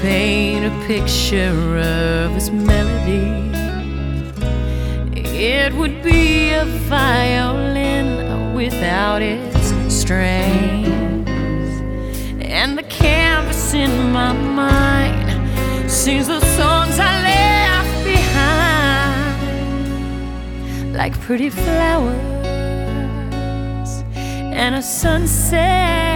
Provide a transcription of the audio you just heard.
paint a picture of this melody, it would be a violin without its strings. And the canvas in my mind sings the songs I left behind, like pretty flowers and a sunset.